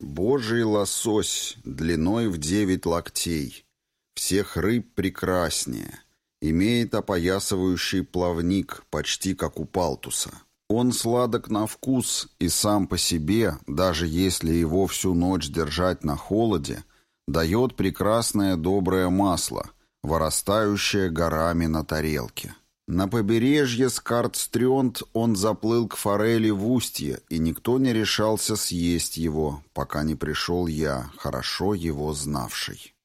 Божий лосось, длиной в девять локтей, всех рыб прекраснее, имеет опоясывающий плавник, почти как у палтуса. Он сладок на вкус и сам по себе, даже если его всю ночь держать на холоде, дает прекрасное доброе масло, вырастающее горами на тарелке. На побережье Скартстрёнд он заплыл к форели в устье, и никто не решался съесть его, пока не пришел я, хорошо его знавший.